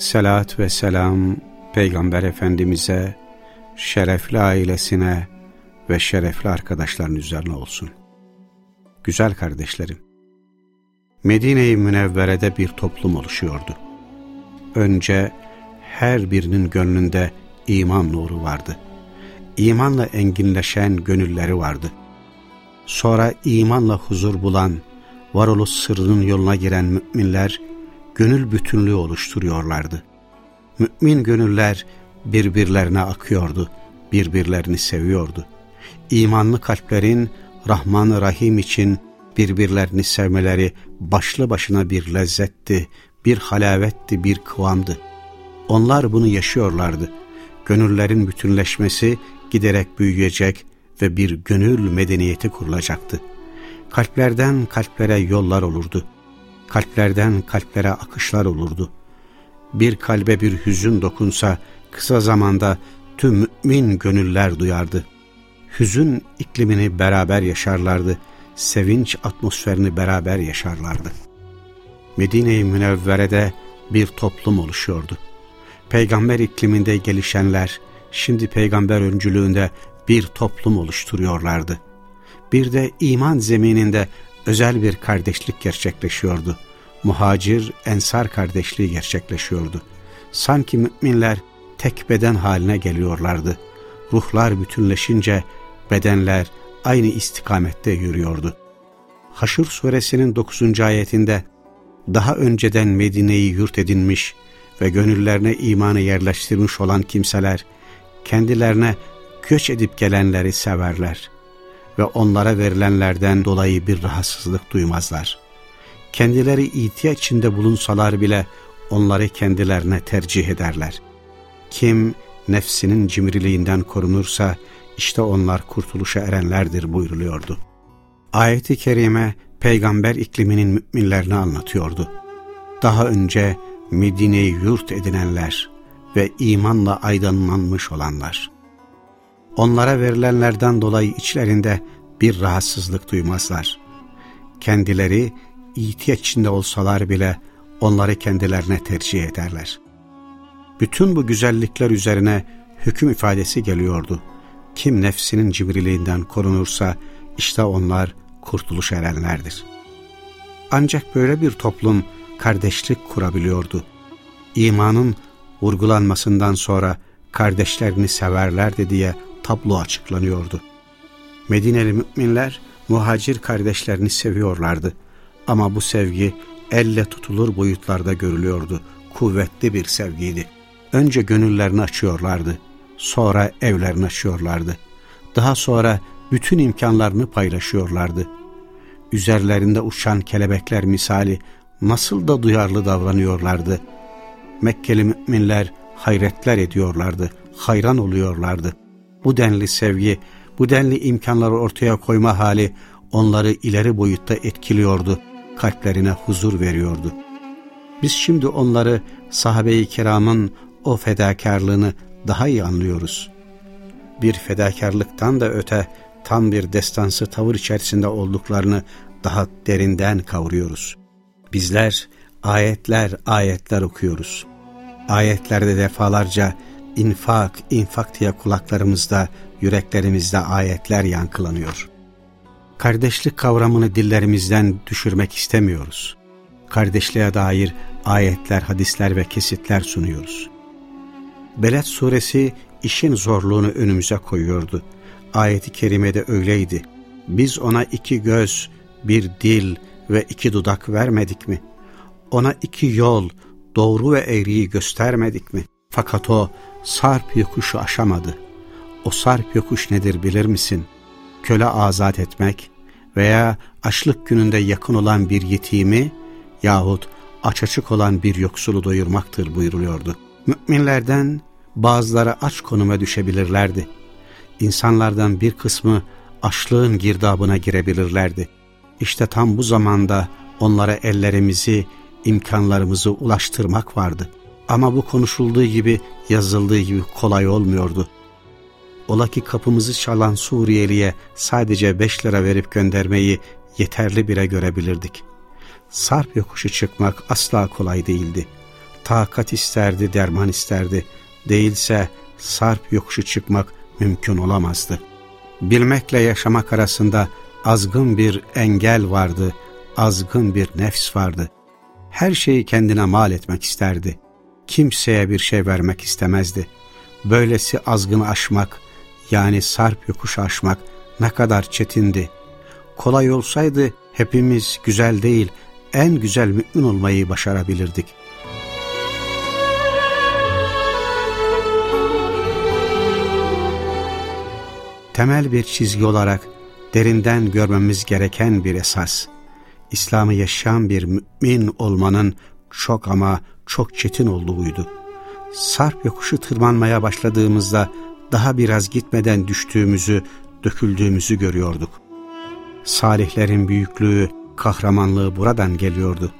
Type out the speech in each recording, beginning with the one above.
Selat ve selam Peygamber Efendimiz'e, şerefli ailesine ve şerefli arkadaşların üzerine olsun. Güzel kardeşlerim, Medine-i Münevvere'de bir toplum oluşuyordu. Önce her birinin gönlünde iman nuru vardı. İmanla enginleşen gönülleri vardı. Sonra imanla huzur bulan, varoluş sırrının yoluna giren müminler, gönül bütünlüğü oluşturuyorlardı. Mümin gönüller birbirlerine akıyordu, birbirlerini seviyordu. İmanlı kalplerin Rahman-ı Rahim için birbirlerini sevmeleri başlı başına bir lezzetti, bir halavetti, bir kıvamdı. Onlar bunu yaşıyorlardı. Gönüllerin bütünleşmesi giderek büyüyecek ve bir gönül medeniyeti kurulacaktı. Kalplerden kalplere yollar olurdu kalplerden kalplere akışlar olurdu. Bir kalbe bir hüzün dokunsa kısa zamanda tüm mümin gönüller duyardı. Hüzün iklimini beraber yaşarlardı, sevinç atmosferini beraber yaşarlardı. Medine-i Münevvere'de bir toplum oluşuyordu. Peygamber ikliminde gelişenler, şimdi peygamber öncülüğünde bir toplum oluşturuyorlardı. Bir de iman zemininde özel bir kardeşlik gerçekleşiyordu. Muhacir, ensar kardeşliği gerçekleşiyordu. Sanki müminler tek beden haline geliyorlardı. Ruhlar bütünleşince bedenler aynı istikamette yürüyordu. Haşr suresinin 9. ayetinde daha önceden Medine'yi yurt edinmiş ve gönüllerine imanı yerleştirmiş olan kimseler kendilerine göç edip gelenleri severler ve onlara verilenlerden dolayı bir rahatsızlık duymazlar. Kendileri ihtiyaç içinde bulunsalar bile onları kendilerine tercih ederler. Kim nefsinin cimriliğinden korunursa işte onlar kurtuluşa erenlerdir buyruluyordu. Ayet-i Kerime peygamber ikliminin müminlerini anlatıyordu. Daha önce Medine'yi yurt edinenler ve imanla aydınlanmış olanlar onlara verilenlerden dolayı içlerinde bir rahatsızlık duymazlar. Kendileri ihtiyaç içinde olsalar bile onları kendilerine tercih ederler. Bütün bu güzellikler üzerine hüküm ifadesi geliyordu. Kim nefsinin cibriliğinden korunursa işte onlar kurtuluş erenlerdir. Ancak böyle bir toplum kardeşlik kurabiliyordu. İmanın vurgulanmasından sonra kardeşlerini severlerdi diye tablo açıklanıyordu. Medineli müminler muhacir kardeşlerini seviyorlardı. Ama bu sevgi elle tutulur boyutlarda görülüyordu. Kuvvetli bir sevgiydi. Önce gönüllerini açıyorlardı. Sonra evlerini açıyorlardı. Daha sonra bütün imkanlarını paylaşıyorlardı. Üzerlerinde uçan kelebekler misali nasıl da duyarlı davranıyorlardı. Mekkeli müminler hayretler ediyorlardı, hayran oluyorlardı. Bu denli sevgi, bu denli imkanları ortaya koyma hali onları ileri boyutta etkiliyordu, kalplerine huzur veriyordu. Biz şimdi onları sahabe-i kiramın o fedakarlığını daha iyi anlıyoruz. Bir fedakarlıktan da öte tam bir destansı tavır içerisinde olduklarını daha derinden kavruyoruz. Bizler ayetler ayetler okuyoruz. Ayetlerde defalarca infak, infak diye kulaklarımızda, yüreklerimizde ayetler yankılanıyor. Kardeşlik kavramını dillerimizden düşürmek istemiyoruz. Kardeşliğe dair ayetler, hadisler ve kesitler sunuyoruz. Beled suresi işin zorluğunu önümüze koyuyordu. Ayeti kerimede öyleydi. Biz ona iki göz, bir dil ve iki dudak vermedik mi? Ona iki yol, doğru ve eğriyi göstermedik mi? Fakat o sarp yokuşu aşamadı. O sarp yokuş nedir bilir misin? Köle azat etmek veya açlık gününde yakın olan bir yetimi yahut aç açık olan bir yoksulu doyurmaktır buyuruluyordu. Müminlerden bazıları aç konuma düşebilirlerdi. İnsanlardan bir kısmı açlığın girdabına girebilirlerdi. İşte tam bu zamanda onlara ellerimizi, imkanlarımızı ulaştırmak vardı. Ama bu konuşulduğu gibi, yazıldığı gibi kolay olmuyordu. Ola ki kapımızı çalan Suriyeli'ye sadece beş lira verip göndermeyi yeterli bire görebilirdik. Sarp yokuşu çıkmak asla kolay değildi. Takat isterdi, derman isterdi. Değilse sarp yokuşu çıkmak mümkün olamazdı. Bilmekle yaşamak arasında azgın bir engel vardı, azgın bir nefs vardı. Her şeyi kendine mal etmek isterdi. Kimseye bir şey vermek istemezdi. Böylesi azgını aşmak, yani sarp yokuşu aşmak ne kadar çetindi. Kolay olsaydı hepimiz güzel değil, en güzel mümin olmayı başarabilirdik. Temel bir çizgi olarak derinden görmemiz gereken bir esas. İslam'ı yaşayan bir mümin olmanın çok ama çok çetin olduğuydu. Sarp yokuşu tırmanmaya başladığımızda daha biraz gitmeden düştüğümüzü, döküldüğümüzü görüyorduk. Salihlerin büyüklüğü, kahramanlığı buradan geliyordu.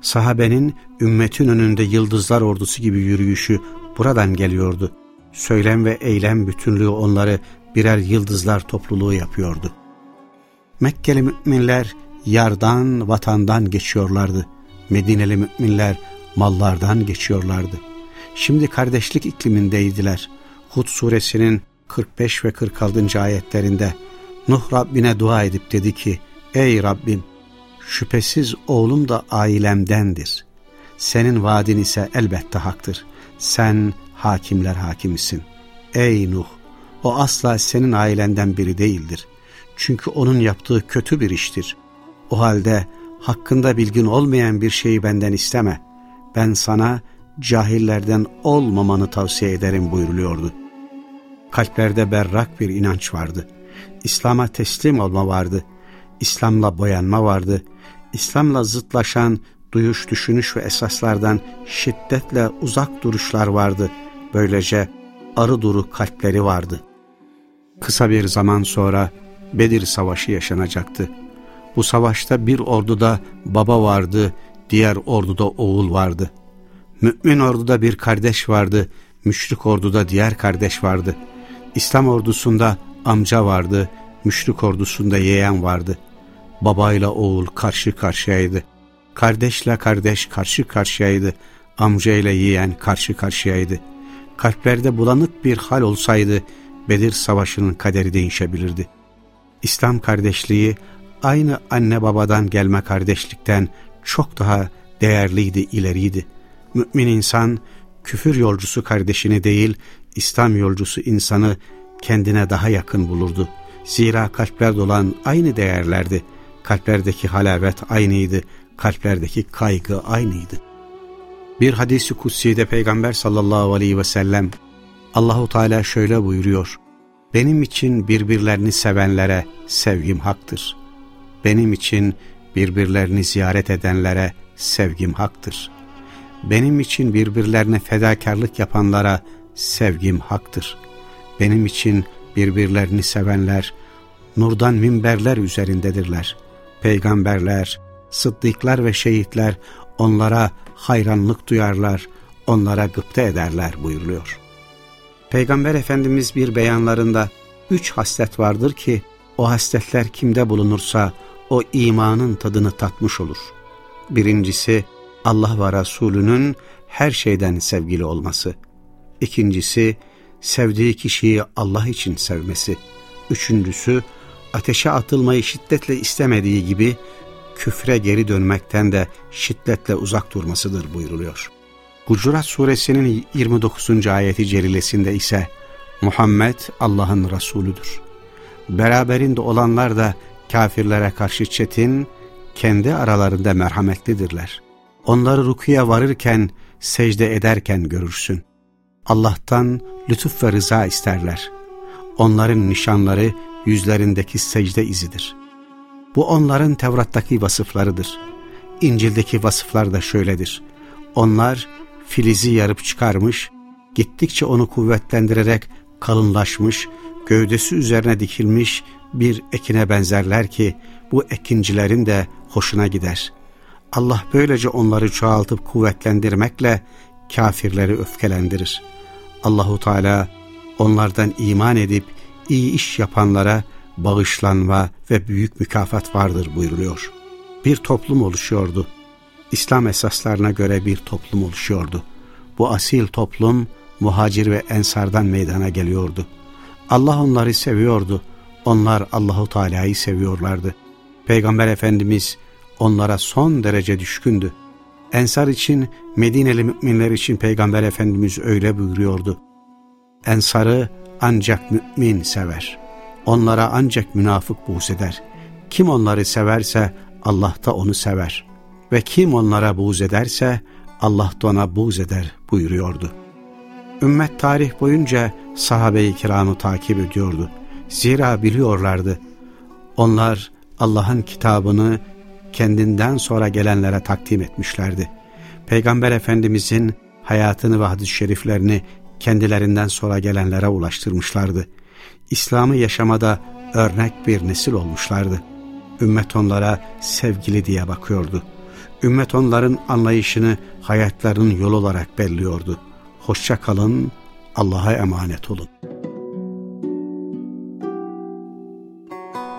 Sahabenin ümmetin önünde yıldızlar ordusu gibi yürüyüşü buradan geliyordu. Söylem ve eylem bütünlüğü onları birer yıldızlar topluluğu yapıyordu. Mekkeli müminler yardan, vatandan geçiyorlardı. Medineli müminler mallardan geçiyorlardı. Şimdi kardeşlik iklimindeydiler. Hud suresinin 45 ve 46. ayetlerinde Nuh Rabbine dua edip dedi ki Ey Rabbim şüphesiz oğlum da ailemdendir. Senin vaadin ise elbette haktır. Sen hakimler hakimisin. Ey Nuh o asla senin ailenden biri değildir. Çünkü onun yaptığı kötü bir iştir. O halde hakkında bilgin olmayan bir şeyi benden isteme. Ben sana cahillerden olmamanı tavsiye ederim buyuruluyordu. Kalplerde berrak bir inanç vardı. İslam'a teslim olma vardı. İslam'la boyanma vardı. İslam'la zıtlaşan duyuş, düşünüş ve esaslardan şiddetle uzak duruşlar vardı. Böylece arı duru kalpleri vardı. Kısa bir zaman sonra Bedir Savaşı yaşanacaktı. Bu savaşta bir orduda baba vardı, diğer orduda oğul vardı. Mümin orduda bir kardeş vardı, müşrik orduda diğer kardeş vardı. İslam ordusunda amca vardı, müşrik ordusunda yeğen vardı. Babayla oğul karşı karşıyaydı. Kardeşle kardeş karşı karşıyaydı. Amca ile yeğen karşı karşıyaydı. Kalplerde bulanık bir hal olsaydı Bedir Savaşı'nın kaderi değişebilirdi. İslam kardeşliği aynı anne babadan gelme kardeşlikten çok daha değerliydi, ileriydi. Mümin insan küfür yolcusu kardeşini değil, İslam yolcusu insanı kendine daha yakın bulurdu. Zira kalpler dolan aynı değerlerdi. Kalplerdeki halavet aynıydı. Kalplerdeki kaygı aynıydı. Bir hadisi kutsi'de Peygamber sallallahu aleyhi ve sellem Allahu Teala şöyle buyuruyor. Benim için birbirlerini sevenlere sevgim haktır. Benim için birbirlerini ziyaret edenlere sevgim haktır. Benim için birbirlerine fedakarlık yapanlara sevgim haktır. Benim için birbirlerini sevenler, nurdan minberler üzerindedirler. Peygamberler, sıddıklar ve şehitler onlara hayranlık duyarlar, onlara gıpta ederler buyuruluyor. Peygamber Efendimiz bir beyanlarında üç haslet vardır ki o hasletler kimde bulunursa o imanın tadını tatmış olur. Birincisi Allah ve Resulünün her şeyden sevgili olması. İkincisi sevdiği kişiyi Allah için sevmesi. Üçüncüsü ateşe atılmayı şiddetle istemediği gibi küfre geri dönmekten de şiddetle uzak durmasıdır buyuruluyor. Hucurat suresinin 29. ayeti celilesinde ise Muhammed Allah'ın Resulüdür. Beraberinde olanlar da kafirlere karşı çetin, kendi aralarında merhametlidirler. Onları rukuya varırken, secde ederken görürsün. Allah'tan lütuf ve rıza isterler. Onların nişanları yüzlerindeki secde izidir. Bu onların Tevrat'taki vasıflarıdır. İncil'deki vasıflar da şöyledir. Onlar filizi yarıp çıkarmış, gittikçe onu kuvvetlendirerek kalınlaşmış, gövdesi üzerine dikilmiş bir ekine benzerler ki bu ekincilerin de hoşuna gider. Allah böylece onları çoğaltıp kuvvetlendirmekle kafirleri öfkelendirir. Allahu Teala onlardan iman edip iyi iş yapanlara bağışlanma ve büyük mükafat vardır buyuruluyor. Bir toplum oluşuyordu. İslam esaslarına göre bir toplum oluşuyordu. Bu asil toplum muhacir ve ensardan meydana geliyordu. Allah onları seviyordu. Onlar Allahu Teala'yı seviyorlardı. Peygamber Efendimiz onlara son derece düşkündü. Ensar için, Medineli müminler için Peygamber Efendimiz öyle buyuruyordu. Ensarı ancak mümin sever. Onlara ancak münafık buğz eder. Kim onları severse Allah da onu sever. Ve kim onlara buğz ederse Allah da ona buğz eder buyuruyordu. Ümmet tarih boyunca sahabe-i kiramı takip ediyordu. Zira biliyorlardı. Onlar Allah'ın kitabını kendinden sonra gelenlere takdim etmişlerdi. Peygamber Efendimizin hayatını ve hadis-i şeriflerini kendilerinden sonra gelenlere ulaştırmışlardı. İslam'ı yaşamada örnek bir nesil olmuşlardı. Ümmet onlara sevgili diye bakıyordu. Ümmet onların anlayışını hayatlarının yol olarak belliyordu. Hoşça kalın, Allah'a emanet olun.